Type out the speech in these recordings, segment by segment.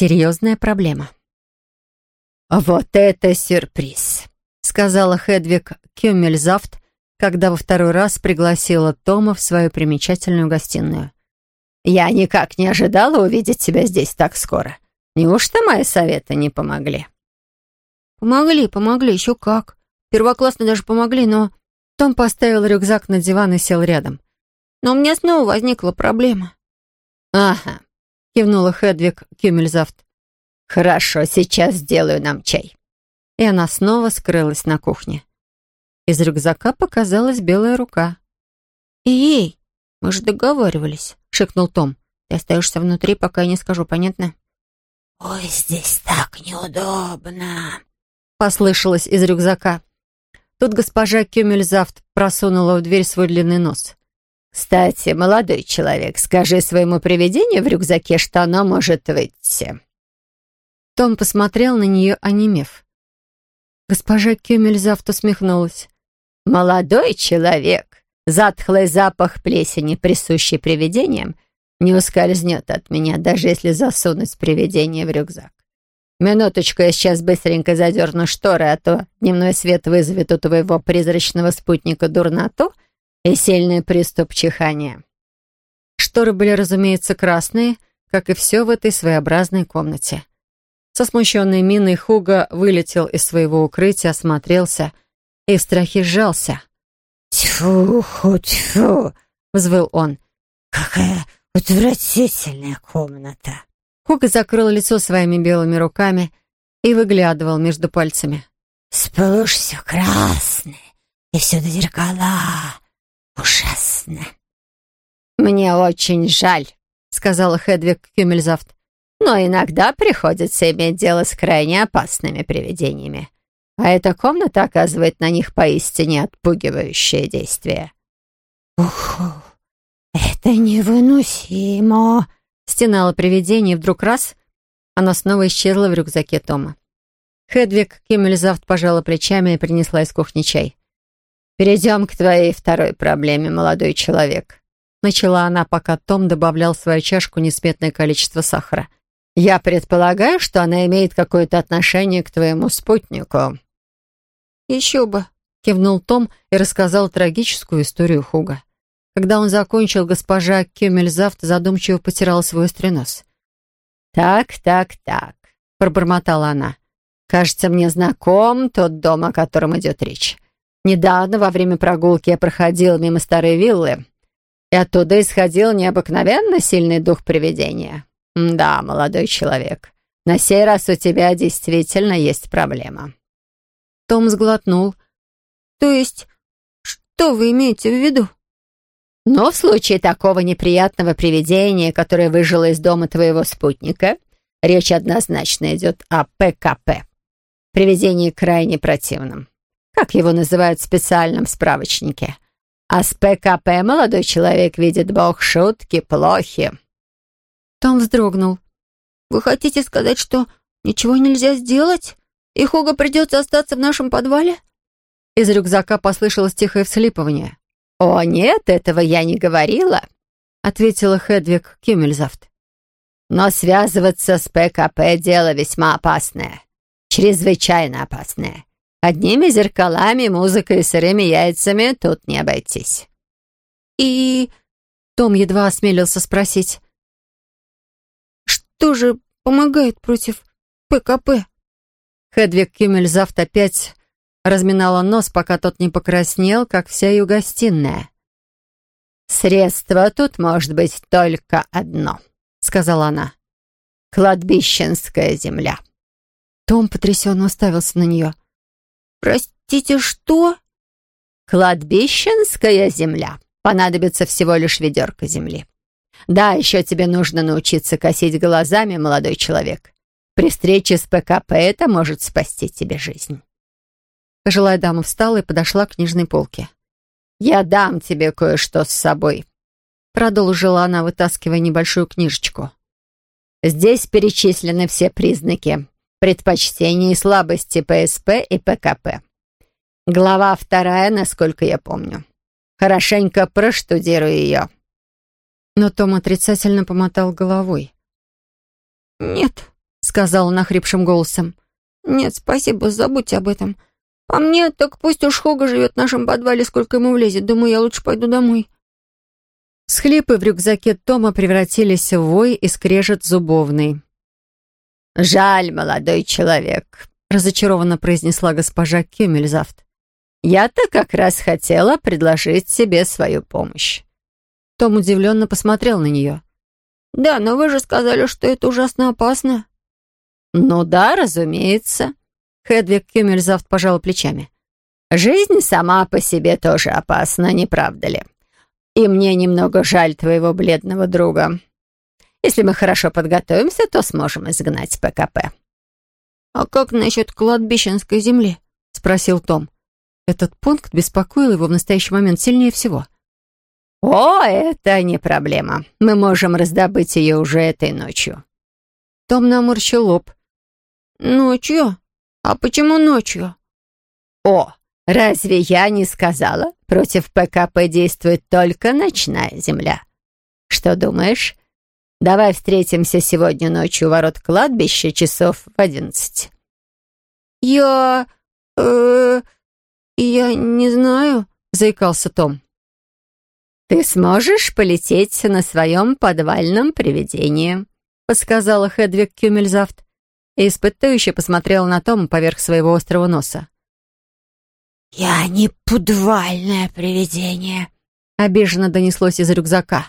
серьезная проблема. «Вот это сюрприз!» — сказала Хедвиг Кюмельзавт, когда во второй раз пригласила Тома в свою примечательную гостиную. «Я никак не ожидала увидеть тебя здесь так скоро. Неужто мои советы не помогли?» «Помогли, помогли, еще как. Первоклассно даже помогли, но...» Том поставил рюкзак на диван и сел рядом. «Но у меня снова возникла проблема». «Ага», — кивнула Хедвиг Кюмельзавт. «Хорошо, сейчас сделаю нам чай». И она снова скрылась на кухне. Из рюкзака показалась белая рука. «Эй, мы же договаривались», — шикнул Том. «Ты остаешься внутри, пока я не скажу, понятно?» «Ой, здесь так неудобно», — послышалось из рюкзака. Тут госпожа Кюмельзавт просунула в дверь свой длинный нос. «Кстати, молодой человек, скажи своему привидению в рюкзаке, что оно может выйти». Том посмотрел на нее, онемев. Госпожа Кюмельзавт усмехнулась. «Молодой человек, затхлый запах плесени, присущий привидениям, не ускользнет от меня, даже если засунуть привидение в рюкзак. Минуточку, я сейчас быстренько задерну шторы, а то дневной свет вызовет у твоего призрачного спутника дурноту и сильный приступ чихания». Шторы были, разумеется, красные, как и все в этой своеобразной комнате. Со смущенной миной Хуга вылетел из своего укрытия, осмотрелся и в страхе сжался. «Тьфу, ху, тьфу!» — взвыл он. «Какая отвратительная комната!» Хуга закрыл лицо своими белыми руками и выглядывал между пальцами. «Сплошь все красное, и всюду зеркала. Ужасно!» «Мне очень жаль», — сказала Хедвиг Кюмельзавт. «но иногда приходится иметь дело с крайне опасными привидениями. А эта комната оказывает на них поистине отпугивающее действие». «Ух, это невыносимо!» Стенало привидение, и вдруг раз оно снова исчезло в рюкзаке Тома. Хедвиг Киммельзавт пожала плечами и принесла из кухни чай. «Перейдем к твоей второй проблеме, молодой человек», начала она, пока Том добавлял в свою чашку несметное количество сахара. «Я предполагаю, что она имеет какое-то отношение к твоему спутнику». «Еще бы», — кивнул Том и рассказал трагическую историю Хуга. Когда он закончил, госпожа Кюмельзавт задумчиво потирала свой острый нос. «Так, так, так», — пробормотала она. «Кажется, мне знаком тот дом, о котором идет речь. Недавно, во время прогулки, я проходил мимо старой виллы, и оттуда исходил необыкновенно сильный дух привидения. Да, молодой человек, на сей раз у тебя действительно есть проблема». Том сглотнул. «То есть, что вы имеете в виду?» Но в случае такого неприятного привидения, которое выжило из дома твоего спутника, речь однозначно идет о ПКП. Привидении крайне противном. Как его называют в специальном справочнике. А с ПКП молодой человек видит бог шутки плохи. Том вздрогнул. «Вы хотите сказать, что ничего нельзя сделать? И Хога придется остаться в нашем подвале?» Из рюкзака послышалось тихое вслипывание. «О, нет, этого я не говорила», — ответила Хедвиг Кюмельзавт. «Но связываться с ПКП — дело весьма опасное, чрезвычайно опасное. Одними зеркалами, музыкой и сырыми яйцами тут не обойтись». «И...» — Том едва осмелился спросить. «Что же помогает против ПКП?» Хедвиг Кюмельзавт опять Разминала нос, пока тот не покраснел, как вся ее гостиная. «Средство тут может быть только одно», — сказала она. «Кладбищенская земля». Том потрясенно уставился на нее. «Простите, что?» «Кладбищенская земля. Понадобится всего лишь ведерко земли. Да, еще тебе нужно научиться косить глазами, молодой человек. При встрече с ПКП это может спасти тебе жизнь». Пожилая дама встала и подошла к книжной полке. «Я дам тебе кое-что с собой», — продолжила она, вытаскивая небольшую книжечку. «Здесь перечислены все признаки предпочтений и слабости ПСП и ПКП. Глава вторая, насколько я помню. Хорошенько проштудируй ее». Но Том отрицательно помотал головой. «Нет, сказала нахрипшим голосом. «Нет, спасибо, забудьте об этом. По мне, так пусть уж Хога живет в нашем подвале, сколько ему влезет. Думаю, я лучше пойду домой». Схлипы в рюкзаке Тома превратились в вой и скрежет зубовный. «Жаль, молодой человек», — разочарованно произнесла госпожа Кюмельзавт. «Я-то как раз хотела предложить себе свою помощь». Том удивленно посмотрел на нее. «Да, но вы же сказали, что это ужасно опасно». «Ну да, разумеется», — Хедвиг Кюмельзавт пожал плечами. «Жизнь сама по себе тоже опасна, не правда ли? И мне немного жаль твоего бледного друга. Если мы хорошо подготовимся, то сможем изгнать ПКП». «А как насчет кладбищенской земли?» — спросил Том. Этот пункт беспокоил его в настоящий момент сильнее всего. «О, это не проблема. Мы можем раздобыть ее уже этой ночью». Том наморщил лоб. «Ночью? А почему ночью?» «О, разве я не сказала? Против ПКП действует только ночная земля. Что думаешь? Давай встретимся сегодня ночью у ворот кладбища часов в одиннадцать». «Я... э... я не знаю», — заикался Том. «Ты сможешь полететь на своем подвальном привидении», — подсказала Хедвиг Кюмельзавт и испытующе посмотрела на Тома поверх своего острого носа. «Я не подвальное привидение», — обиженно донеслось из рюкзака.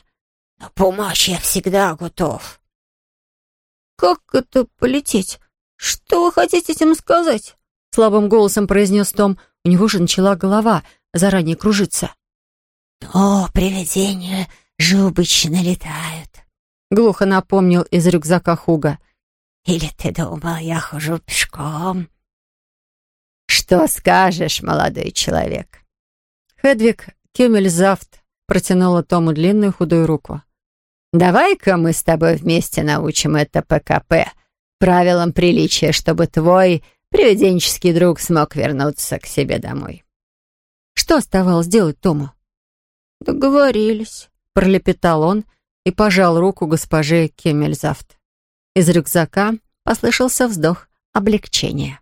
Но помочь я всегда готов. «Как это полететь? Что вы хотите этим сказать?» Слабым голосом произнес Том. У него же начала голова заранее кружиться. «О, привидения же обычно летают», — глухо напомнил из рюкзака Хуга. «Или ты думал, я хожу пешком?» «Что скажешь, молодой человек?» Хедвиг Кюмельзавт протянула Тому длинную худую руку. Давай-ка мы с тобой вместе научим это ПКП правилам приличия, чтобы твой привиденческий друг смог вернуться к себе домой. Что оставалось делать Тому? «Договорились», — пролепетал он и пожал руку госпоже Кемельзавт. Из рюкзака послышался вздох облегчения.